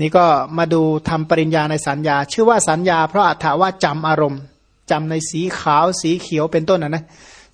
นี่ก็มาดูทำปริญญาในสัญญา ชื่อว่าสัญญา เพราะอัถาว่าจำอารมณ์จำในสีขาวสีเขียวเป็นต้นนะนะ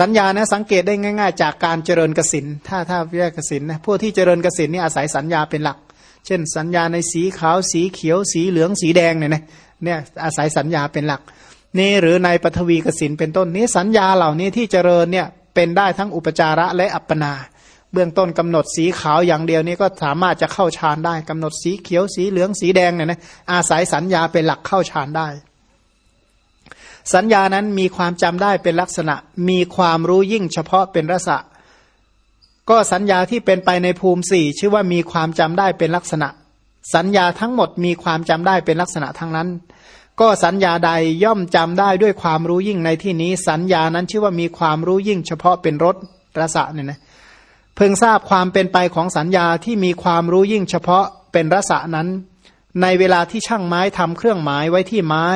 สัญญานะสังเกตได้ง่าย ๆ จากการเจริญกสินถ้าถ้าแยกกสินนะพวกที่เจริญกสินนี่อาศัยสัญญาเป็นหลัก เช่น สัญญาในสีขาวสีเขียว สีเหลืองสีแดงเนี่ยนะเนี่ยอาศัยสัญญาเป็นหลัก นี่หรือในปฐวีกสินเป็นต้นนี้สัญญาเหล่านี้ที่เจริญเนี่ยเป็นได้ทั้งอุปจาระและอัปปนา เบื้องต้นกำหนดสีขาวอย่างเดียวนี้ก็สามารถจะเข้าฌานได้กำหนดสีเขียวสีเหลืองสีแดงเนี่ยนะอาศัยสัญญาเป็นหลักเข้าฌานได้ สัญญานั้นมีความจำได้เป็นลักษณะ มีความรู้ยิ่งเฉพาะเป็นรสะ ก็สัญญาที่เป็นไปในภูมิสี่ชื่อว่ามีความจำได้เป็นลักษณะ สัญญาทั้งหมดมีความจำได้เป็นลักษณะทั้งนั้น ก็สัญญาใดย่อมจำได้ด้วยความรู้ยิ่งในที่นี้ สัญญานั้นชื่อว่ามีความรู้ยิ่งเฉพาะเป็นรสรสะเนี่ยนะ เพิ่งทราบความเป็นไปของสัญญาที่มีความรู้ยิ่งเฉพาะเป็นรสะนั้น ในเวลาที่ช่างไม้ทำเครื่องหมายไว้ที่ไม้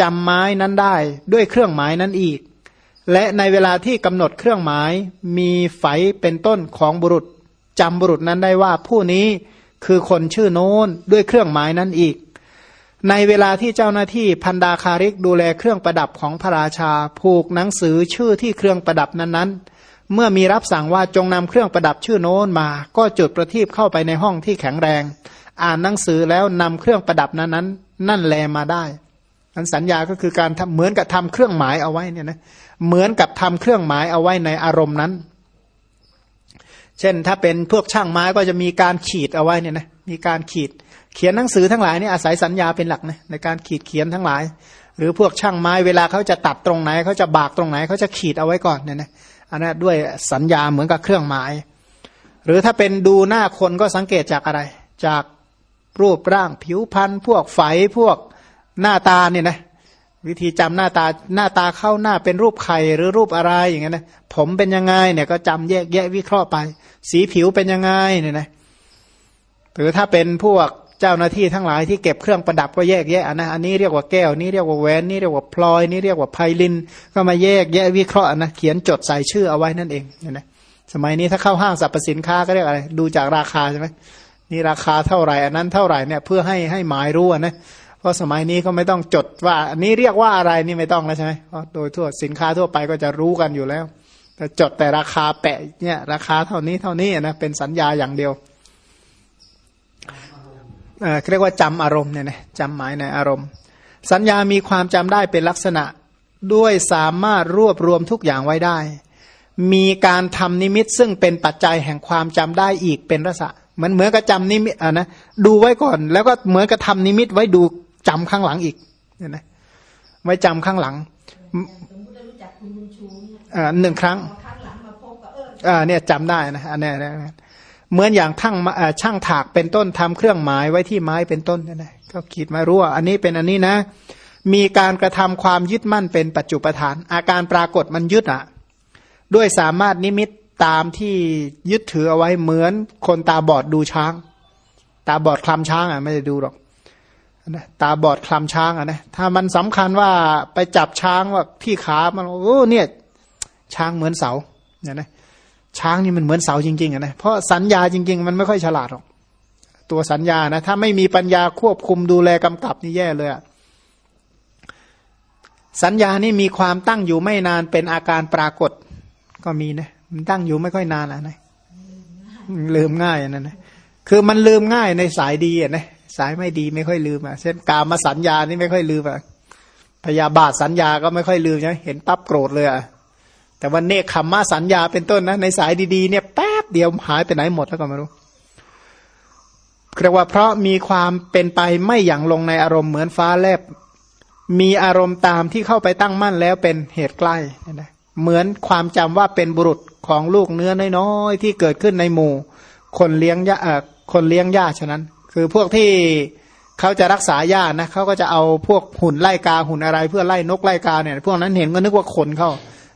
จำไม้นั้นได้ด้วยเครื่องหมายนั้นอีก และในเวลาที่กำหนดเครื่องหมายมีไฝเป็นต้นของบุรุษจำบุรุษนั้นได้ว่าผู้นี้คือคนชื่อโน้นด้วยเครื่องหมายนั้นอีก ในเวลาที่เจ้าหน้าที่พันดาคาริกดูแลเครื่องประดับของพระราชา ผูกหนังสือชื่อที่เครื่องประดับนั้นๆ เมื่อมีรับสั่งว่าจงนำเครื่องประดับชื่อโน้นมา ก็จุดประทีปเข้าไปในห้องที่แข็งแรง อ่านหนังสือแล้วนำเครื่องประดับนั้นนั้นนั่นแลมาได้อันสัญญาก็คือการเหมือนกับทำเครื่องหมายเอาไว้เนี่ยนะเหมือนกับทำเครื่องหมายเอาไว้ในอารมณ์นั้น เช่นถ้าเป็นพวกช่างไม้ก็จะมีการขีดเอาไว้เนี่ยนะมีการขีดเขียนหนังสือทั้งหลายนี่อาศัยสัญญาเป็นหลักนะในการขีดเขียนทั้งหลาย หรือพวกช่างไม้เวลาเขาจะตัดตรงไหนเขาจะบากตรงไหนเขาจะขีดเอาไว้ก่อนเนี่ยนะ อันนั้นด้วยสัญญาเหมือนกับเครื่องหมาย หรือถ้าเป็นดูหน้าคนก็สังเกตจากอะไร จากรูปร่างผิวพรรณพวกไฝพวกหน้าตาเนี่ยนะวิธีจำหน้าตาหน้าตาเข้าหน้าเป็นรูปไข่หรือรูปอะไรอย่างเงี้ยนะผมเป็นยังไงเนี่ยก็จำแยกแยะวิเคราะห์ไป สีผิวเป็นยังไงเนี่ยนะหรือถ้าเป็นพวก เจ้าหน้าที่ทั้งหลายที่เก็บเครื่องประดับก็แยกแยะนะอันนี้เรียกว่าแก้วนี้เรียกว่าแหวนนี่เรียกว่าพลอยนี่เรียกว่าไพลิน ก็มาแยกแยะวิเคราะห์นะเขียนจดใส่ชื่อเอาไว้นั่นเองนะสมัยนี้ถ้าเข้าห้างสรรพสินค้าก็เรียกอะไรดูจากราคาใช่ไหมนี่ราคาเท่าไหร่อันนั้นเท่าไหร่เนี่ยเพื่อให้ให้หมายรู้นะเพราะสมัยนี้ก็ไม่ต้องจดว่าอันนี้เรียกว่าอะไรนี่ไม่ต้องแล้วใช่ไหมเพราะโดยทั่วสินค้าทั่วไปก็จะรู้กันอยู่แล้วแต่จดแต่ราคาแปะเนี่ยราคาเท่านี้เท่านี้นะเป็นสัญญาอย่างเดียว เรียกว่าจำอารมณ์เนี่ยนะจำหมายในอารมณ์ สัญญามีความจำได้เป็นลักษณะด้วยสามารถรวบรวมทุกอย่างไว้ได้ มีการทำนิมิตซึ่งเป็นปัจจัยแห่งความจำได้อีกเป็นรสะมันเหมือนกับจำนิมิตอะนะดูไว้ก่อน แล้วก็เหมือนกับทำนิมิตไว้ดูจำข้างหลังอีกเนี่ยนะไว้จำข้างหลังอ่าหนึ่งครั้งอ่าเนี่ยจำได้นะอันนี้นะ เหมือนอย่างทั้งช่างถากเป็นต้นทำเครื่องหมายไว้ที่ไม้เป็นต้นนั่นแหละก็คิดมารู้ว่าอันนี้เป็นอันนี้นะ มีการกระทำความยึดมั่นเป็นปัจจุปทาน อาการปรากฏมันยึดอะ ด้วยสามารถนิมิตตามที่ยึดถือเอาไว้เหมือนคนตาบอดดูช้าง ตาบอดคลำช้างอะไม่ได้ดูหรอกตาบอดคลำช้างอะนะถ้ามันสำคัญว่าไปจับช้างว่าที่ขามันโอ้เนี่ยช้างเหมือนเสาเนี่ยนะ ช้างนี่มันเหมือนเสาจริงๆอะนะเพราะสัญญาจริง ๆ มันไม่ค่อยฉลาดหรอก ตัวสัญญานะ ถ้าไม่มีปัญญาควบคุมดูแลกำกับนี่แย่เลยอะสัญญานี่มีความตั้งอยู่ไม่นานเป็นอาการปรากฏ ก็มีนะมันตั้งอยู่ไม่ค่อยนานอะนะลืมง่ายนั่นนะคือมันลืมง่ายในสายดีอะนะสายไม่ดีไม่ค่อยลืมอะเช่นกามาสัญญานี่ไม่ค่อยลืมอะพยาบาทสัญญาก็ไม่ค่อยลืมใช่เห็นปั๊บโกรธเลยอะ แต่วันเนคขมมาสัญญาเป็นต้นนะในสายดีๆเนี่ยแป๊บเดียวหายไปไหนหมดแล้วก็ไม่รู้เรียกว่าเพราะมีความเป็นไปไม่อย่างลงในอารมณ์เหมือนฟ้าแลบ มีอารมณ์ตามที่เข้าไปตั้งมั่นแล้วเป็นเหตุใกล้นะเหมือนความจำว่าเป็นบุรุษของลูกเนื้อน้อยๆที่เกิดขึ้นในหมู่ คนเลี้ยงยาคนเลี้ยงหญ้าฉะนั้น คือพวกที่เขาจะรักษาหญ้านะเขาก็จะเอาพวกหุ่นไล่กาหุ่นอะไรเพื่อไล่นกไล่กาเนี่ยพวกนั้นเห็นก็นึกว่าคนเข้า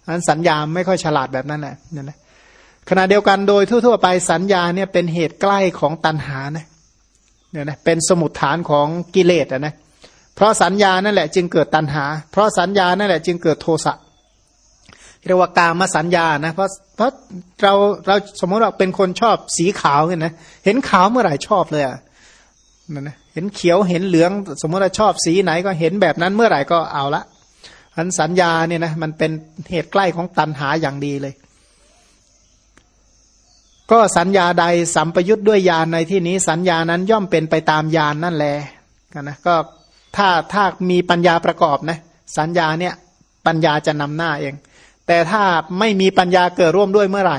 นั้นสัญญาไม่ค่อยฉลาดแบบนั้นแหละเนี่ยนะขณะเดียวกันโดยทั่วๆไปสัญญาเนี่ยเป็นเหตุใกล้ของตัณหานะเนี่ยนะเป็นสมุดฐานของกิเลสอะนะเพราะสัญญานั่นแหละจึงเกิดตัณหา เพราะสัญญานั่นแหละจึงเกิดโทสะเรียกว่ากามาสัญญานะเพราะเพราะเราเราสมมติว่าเป็นคนชอบสีขาวเนี่ยนะเห็นขาวเมื่อไหร่ชอบเลยอะนั่นนะเห็นเขียวเห็นเหลือง สมมติว่าชอบสีไหนก็เห็นแบบนั้นเมื่อไหร่ก็เอาละ อันสัญญาเนี่ยนะมันเป็นเหตุใกล้ของตันหาอย่างดีเลย ก็สัญญาใดสัมปยุทธ์ด้วยญาณในที่นี้ สัญญานั้นย่อมเป็นไปตามญาณนนั่นแหละกันนะก็ถ้าถ้ามีปัญญาประกอบนะสัญญาเนี่ยปัญญาจะนำหน้าเอง แต่ถ้าไม่มีปัญญาเกิดร่วมด้วยเมื่อไหร่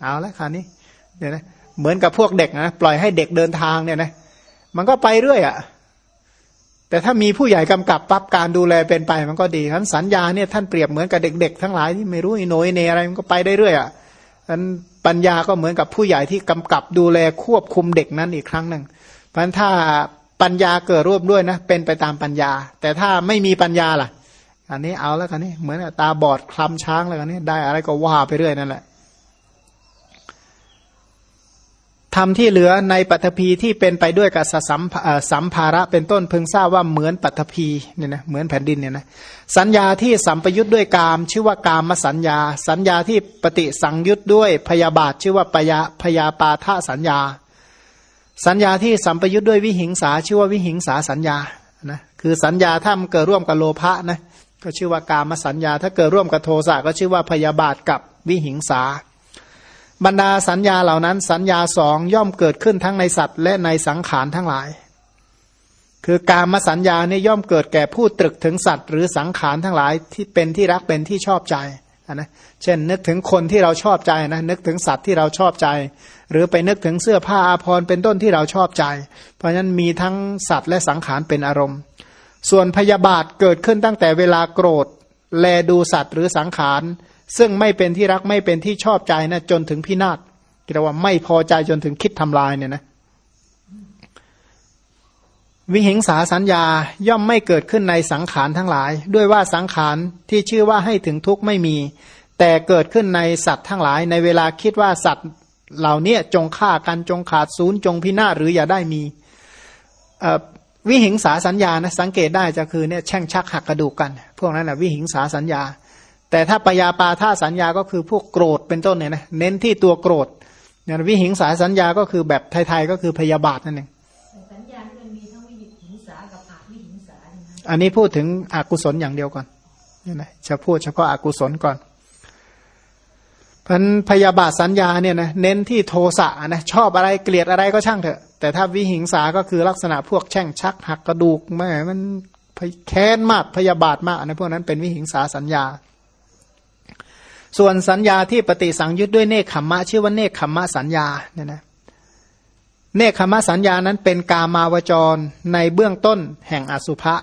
เอาละคราวนี้เนี่ยนะเหมือนกับพวกเด็กนะปล่อยให้เด็กเดินทางเนี่ยนะมันก็ไปเรื่อยอะ่ะ แต่ถ้ามีผู้ใหญ่กำกับปั๊บการดูแลเป็นไปมันก็ดีท่านสัญญาเนี่ยท่านเปรียบเหมือนกับเด็ก ๆ ทั้งหลายที่ไม่รู้อิโนยเนอะไรมันก็ไปได้เรื่อยอะท่านปัญญาก็เหมือนกับผู้ใหญ่ที่กำกับดูแลควบคุมเด็กนั้นอีกครั้งหนึ่งเพราะฉะนั้นถ้าปัญญาเกิดร่วมด้วยนะเป็นไปตามปัญญา แต่ถ้าไม่มีปัญญาล่ะ อันนี้เอาแล้วกันนี่เหมือนตาบอดคลำช้างแล้วกันนี่ได้อะไรก็ว่าไปเรื่อยนั่นแหละ ธรรมที่เหลือในปัตภีที่เป็นไปด้วยกับสัมสัมภาระเป็นต้นพึงทราบว่าเหมือนปัตภีเนี่ยนะเหมือนแผ่นดินเนี่ยนะสัญญาที่สัมปยุทธ์ด้วยกาม ชื่อว่ากามสัญญา สัญญาที่ปฏิสังยุทธ์ด้วยพยาบาทชื่อว่าปยาพยาปาทาสัญญา สัญญาที่สัมปยุทธ์ด้วยวิหิงสาชื่อว่าวิหิงสาสัญญานะคือสัญญาถ้ามันเกิดร่วมกับโลภะนะก็ชื่อว่ากามสัญญา ถ้าเกิดร่วมกับโทสะก็ชื่อว่าพยาบาทกับวิหิงสา บรรดาสัญญาเหล่านั้น สัญญาสองย่อมเกิดขึ้นทั้งในสัตว์ และในสังขารทั้งหลาย คือการมาสัญญาเนี่ยย่อมเกิดแก่ผู้ตรึกถึงสัตว์ หรือสังขารทั้งหลายที่เป็นที่รักเป็นที่ชอบใจนะเช่น นึกถึงคนที่เราชอบใจนะนึกถึงสัตว์ที่เราชอบใจ หรือไปนึกถึงเสื้อผ้าอาภรณ์เป็นต้นที่เราชอบใจ เพราะฉะนั้นมีทั้งสัตว์และสังขารเป็นอารมณ์ ส่วนพยาบาทเกิดขึ้นตั้งแต่เวลาโกรธ แลดูสัตว์หรือสังขาร ซึ่งไม่เป็นที่รักไม่เป็นที่ชอบใจนะจนถึงพินาศเรียกว่าไม่พอใจจนถึงคิดทำลายเนี่ยนะวิหิงสาสัญญาย่อมไม่เกิดขึ้นในสังขารทั้งหลาย ด้วยว่าสังขารที่ชื่อว่าให้ถึงทุกข์ไม่มี แต่เกิดขึ้นในสัตว์ทั้งหลาย ในเวลาคิดว่าสัตว์เหล่านี้จงฆ่ากันจงขาดศูนย์จงพินาศหรืออย่าได้มีวิหิงสาสัญญานะสังเกตได้จะคือเนี่ยแช่งชักหักกระดูกกัน พวกนั้นนะวิหิงสาสัญญา แต่ถ้าปยาปาท่าสัญญาก็คือพวกโกรธเป็นต้นเนี่ยนะเน้นที่ตัวโกรธเนี่ยวิหิงสาสัญญาก็คือแบบไทยๆก็คือพยาบาทนั่นเองสัญญาที่มันมีทั้งวิหิงสากับอาวิหิงสาอันนี้พูดถึงอกุศลอย่างเดียวก่อนเนี่ยนะจะพูดเฉพาะอากุศลก่อนพันพยาบาทสัญญาเนี่ยนะเน้นที่โทสะนะชอบอะไรเกลียดอะไรก็ช่างเถอะ แต่ถ้าวิหิงสาก็คือลักษณะพวกแช่งชักหักกระดูกแม่มันแค้นมากพยาบาทมากนะพวกนั้นเป็นวิหิงสาสัญญา ส่วนสัญญาที่ปฏิสังยุตด้วยเนคขมมะชื่อว่าเนคขมมะสัญญาเนี่ยนะเนคขมมะสัญญานั้นเป็นกามาวจรในเบื้องต้นแห่งอสุภะ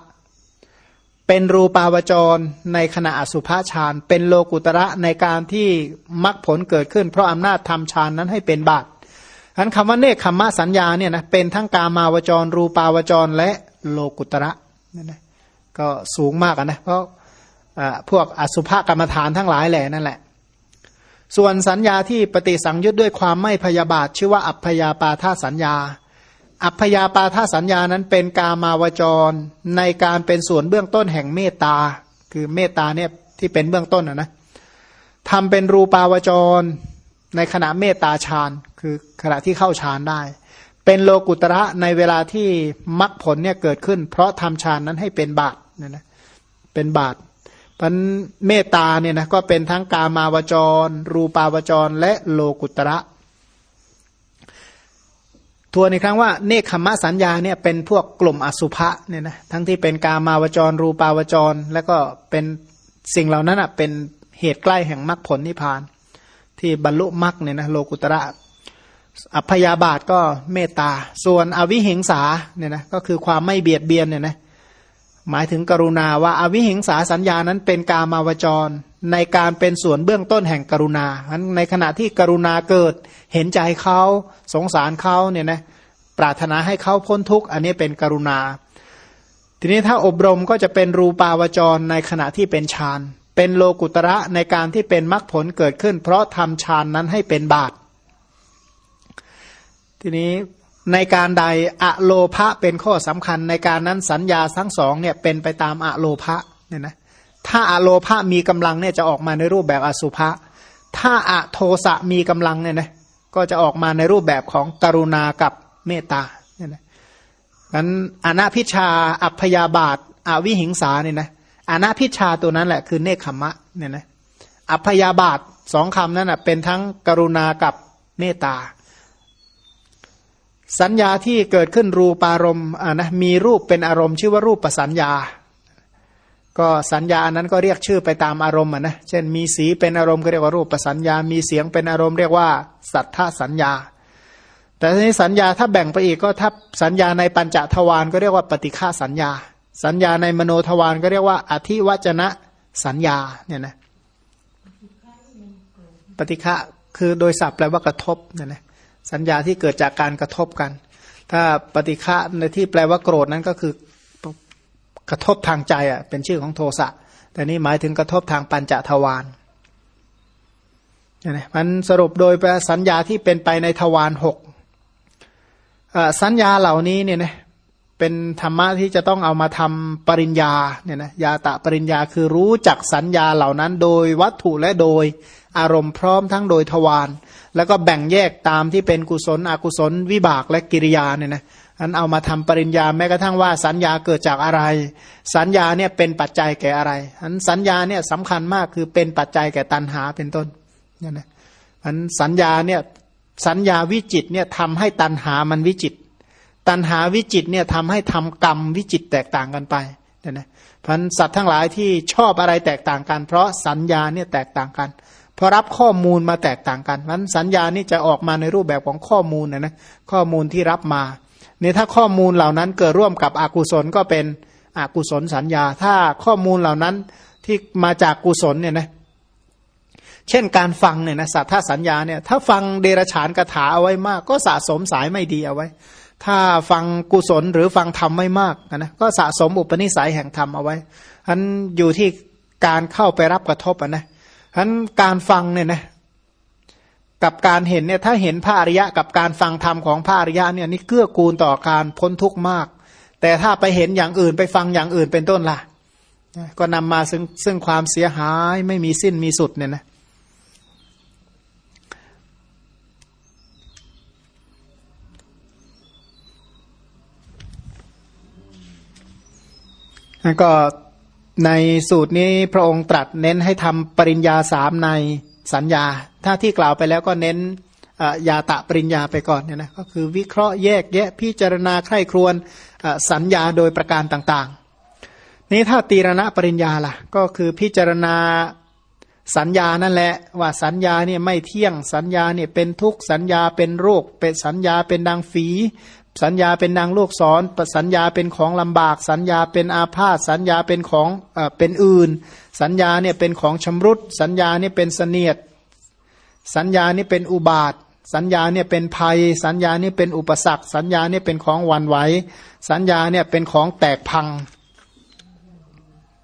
เป็นรูปาวจรในขณะอสุภะฌานเป็นโลกุตระในการที่มรรคผลเกิดขึ้น เพราะอำนาจทำฌานนั้นให้เป็นบาตฉะนั้นคำว่าเนคขมมะสัญญาเนี่ยนะเป็นทั้งกามาวจร รูปาวจรและโลกุตระนี่นะก็สูงมากนะเพราะ พวกอสุภกรรมฐานทั้งหลายแหละนั่นแหละ ส่วนสัญญาที่ปฏิสังยุตด้วยความไม่พยาบาท ชื่อว่าอัพยาปาทาสัญญา อัพยาปาทาสัญญานั้นเป็นกามาวจร ในการเป็นส่วนเบื้องต้นแห่งเมตตา คือเมตตาเนี่ยที่เป็นเบื้องต้นนะนะทำเป็นรูปาวจร ในขณะเมตตาฌานคือขณะที่เข้าฌานได้ เป็นโลกุตระในเวลาที่มรรคผลเนี่ยเกิดขึ้น เพราะทำฌานนั้นให้เป็นบาตเนี่ยนะเป็นบาต พันเมตตาเนี่ยนะก็เป็นทั้งกามาวจร รูปาวจรและโลกุตระทวนอีกครั้งว่าเนคขมะสัญญาเนี่ยเป็นพวกกลุ่มอสุภะเนี่ยนะทั้งที่เป็นกามาวจร รูปาวจร แล้วก็เป็นสิ่งเหล่านั้นอะเป็นเหตุใกล้แห่งมรรคผลนิพพาน ที่บรรลุมรรคเนี่ยนะโลกุตระอัพยาบาทก็เมตตา ส่วนอวิหิงสาเนี่ยนะก็คือความไม่เบียดเบียนเนี่ยนะ หมายถึงกรุณาว่าอาวิหิงสาสัญญานั้นเป็นกามาวจร ในการเป็นส่วนเบื้องต้นแห่งกรุณาในขณะที่กรุณาเกิดเห็นใจเขาสงสารเขาเนี่ยนะปรารถนาให้เขาพ้นทุกข์อันนี้เป็นกรุณา ทีนี้ถ้าอบรมก็จะเป็นรูปาวจรในขณะที่เป็นฌานเป็นโลกุตระในการที่เป็นมรรคผลเกิดขึ้น เพราะทำฌานนั้นให้เป็นบาตทีนี้ ในการใดอะโลภะเป็นข้อสำคัญในการนั้นสัญญาทั้งสองเนี่ยเป็นไปตามอะโลภะเนี่ยนะถ้าอะโลภะมีกำลังเนี่ยจะออกมาในรูปแบบอสุภะถ้าอะโทสะมีกำลังเนี่ยนะก็จะออกมาในรูปแบบของกรุณากับเมตตาเนี่ยนะนั้นอนาพิชาอัพยาบาทอวิหิงสาเนี่ยนะอนาพิชาตัวนั้นแหละคือเนคขมะเนี่ยนะอัพยาบาทสองคำนั้นเป็นทั้งกรุณากับเมตตา สัญญาที่เกิดขึ้นรูปารมณ์นะมีรูปเป็นอารมณ์ชื่อว่ารูปประสัญญา ก็สัญญานั้นก็เรียกชื่อไปตามอารมณ์นะเช่นมีสีเป็นอารมณ์ก็เรียกว่ารูปประสัญญา มีเสียงเป็นอารมณ์เรียกว่าสัทธสัญญา แต่ทีนี้สัญญาถ้าแบ่งไปอีกก็ถ้าสัญญาในปัญจทวารก็เรียกว่าปฏิฆาสัญญา สัญญาในมโนทวารก็เรียกว่าอธิวัจนะสัญญาเนี่ยนะปฏิฆะคือโดยศัพท์แปลว่ากระทบเนั่ยนะ สัญญาที่เกิดจากการกระทบกัน ถ้าปฏิฆะในที่แปลว่าโกรธนั้นก็คือกระทบทางใจอะเป็นชื่อของโทสะแต่นี้หมายถึงกระทบทางปัญจทวารนี่มันสรุปโดยสัญญาที่เป็นไปในทวารหกสัญญาเหล่านี้เนี่ยนะ เป็นธรรมะที่จะต้องเอามาทำปริญญาเนี่ยนะยาตะปริญญาคือรู้จักสัญญาเหล่านั้นโดยวัตถุและโดยอารมณ์พร้อมทั้งโดยทวารแล้วก็แบ่งแยกตามที่เป็นกุศลอกุศล วิบากและกิริยาเนี่ยนะอันเอามาทำปริญญาแม้กระทั่งว่าสัญญาเกิดจากอะไร สัญญาเนี่ยเป็นปัจจัยแก่อะไรอันสัญญาเนี่ยสำคัญมากคือเป็นปัจจัยแก่ตัณหาเป็นต้นเนี่ยนะอันสัญญาเนี่ยสัญญาวิจิตเนี่ยทำให้ตัณหามันวิจิต ตัณหาวิจิตเนี่ยทำให้ทำกรรมวิจิตแตกต่างกันไปเนี่ยนะพันสัตว์ทั้งหลายที่ชอบอะไรแตกต่างกัน เพราะสัญญาเนี่ยแตกต่างกันพอรับข้อมูลมาแตกต่างกันนั้นสัญญานี่จะออกมาในรูปแบบของข้อมูลนะนะข้อมูลที่รับมาเนี่ยถ้าข้อมูลเหล่านั้นเกิดร่วมกับอกุศลก็เป็นอกุศลสัญญา ถ้าข้อมูลเหล่านั้นที่มาจากกุศลเนี่ยนะเช่นการฟังเนี่ยนะสัทธาสัญญาเนี่ยถ้าฟังเดรฉานคาถาเอาไว้มาก ก็สะสมสายไม่ดีเอาไว้ ถ้าฟังกุศลหรือฟังธรรมไม่มากนะก็สะสมอุปนิสัยแห่งธรรมเอาไว้อันอยู่ที่การเข้าไปรับกระทบนะฉะนั้นการฟังเนี่ยนะกับการเห็นเนี่ยถ้าเห็นพระอริยะกับการฟังธรรมของพระอริยะเนี่ยนี่เกื้อกูลต่อการพ้นทุกข์มาก แต่ถ้าไปเห็นอย่างอื่นไปฟังอย่างอื่นเป็นต้นล่ะ ก็นำมาซึ่งซึ่งความเสียหายไม่มีสิ้นมีสุดเนี่ยนะ แล้วก็ในสูตรนี้พระองค์ตรัสเน้นให้ทำปริญญาสามในสัญญา ถ้าที่กล่าวไปแล้วก็เน้นยาตะปริญญาไปก่อนเนี่ยนะก็คือวิเคราะห์แยกแยะพิจารณาใคร่ครวญสัญญาโดยประการต่างๆ นี้ถ้าตีรณะปริญญาล่ะก็คือพิจารณาสัญญานั่นแหละว่าสัญญาเนี่ยไม่เที่ยงสัญญาเนี่ยเป็นทุกข์สัญญาเป็นโรคเป็นสัญญาเป็นดังฝี สัญญาเป็นนางลูกศรสัญญาเป็นของลำบาก สัญญาเป็นอาพาธสัญญาเป็นของเป็นอื่น สัญญาเนี่ยเป็นของชำรุดสัญญาเนี่ยเป็นเสนียด สัญญานี่เป็นอุบาท สัญญาเนี่ยเป็นภัย สัญญานี่เป็นอุปสรรค สัญญาเนี่ยเป็นของวันไหวสัญญาเนี่ยเป็นของแตกพัง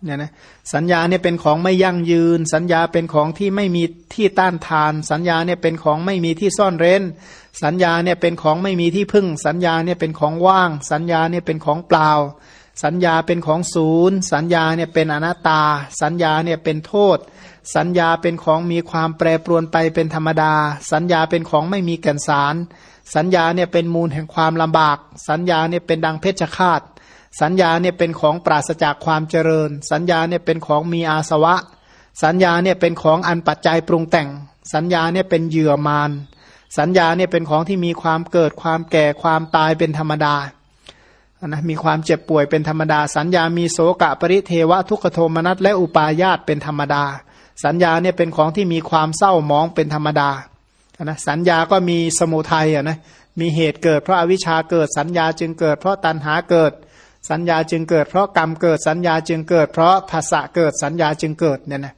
เนี่ยนะสัญญาเนี่ยเป็นของไม่ยั่งยืน สัญญาเป็นของที่ไม่มีที่ต้านทาน สัญญาเนี่ยเป็นของไม่มีที่ซ่อนเร้น สัญญาเนี่ยเป็นของไม่มีที่พึ่ง สัญญาเนี่ยเป็นของว่าง สัญญาเนี่ยเป็นของเปล่า สัญญาเป็นของศูนย์ สัญญาเนี่ยเป็นอนัตตา สัญญาเนี่ยเป็นโทษ สัญญาเป็นของมีความแปรปรวนไปเป็นธรรมดา สัญญาเป็นของไม่มีแก่นสาร สัญญาเนี่ยเป็นมูลแห่งความลำบาก สัญญาเนี่ยเป็นดังเพชฌฆาต สัญญาเนี่ยเป็นของปราศจากความเจริญ สัญญาเนี่ยเป็นของมีอาสวะ สัญญาเนี่ยเป็นของอันปัจจัยปรุงแต่ง สัญญาเนี่ยเป็นเหยื่อมารสัญญาเนี่ยเป็นของที่มีความเกิดความแก่ความตายเป็นธรรมดานะมีความเจ็บป่วยเป็นธรรมดา สัญญามีโสกะปริเทวะทุกขโทมนัสและอุปาญาตเป็นธรรมดา สัญญาเนี่ยเป็นของที่มีความเศร้ามองเป็นธรรมดานะสัญญาก็มีสมุทัยอะนะมีเหตุเกิดเพราะอาวิชชาเกิดสัญญาจึงเกิดเพราะตัณหาเกิด สัญญาจึงเกิด เพราะกรรมเกิดสัญญาจึงเกิด เพราะภาษะเกิดสัญญาจึงเกิดเนี่ยนะ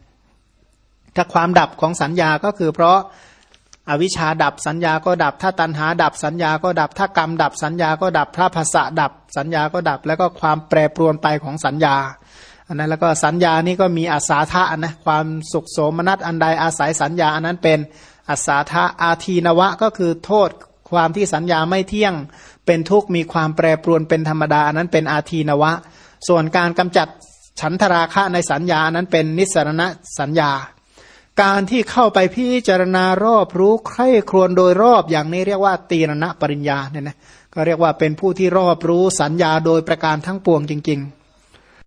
ถ้าความดับของสัญญาก็คือ เพราะอวิชชาดับสัญญาก็ดับ ถ้าตัณหาดับสัญญาก็ดับ ถ้ากรรมดับสัญญาก็ดับถ้าภาษะดับ สัญญาก็ดับ แล้วก็ความแปรปรวนไปของสัญญาอันนั้นแล้วก็สัญญานี่ก็มีอาสาทะนะความสุขโสมนัสอันใดอาศัยสัญญาอันนั้นเป็นอาสาทะอาทีนวะก็คือโทษความที่สัญญาไม่เที่ยง เป็นทุกข์มีความแปรปรวนเป็นธรรมดานั้นเป็นอาทีนวะ ส่วนการกำจัดฉันทราคะในสัญญานั้นเป็นนิสรณสัญญา การที่เข้าไปพิจารณารอบรู้ใคร่ครวญโดยรอบอย่างนี้เรียกว่าตีรณะปริญญาเนี่ยนะก็ก็เรียกว่าเป็นผู้ที่รอบรู้สัญญาโดยประการทั้งปวงจริง ๆ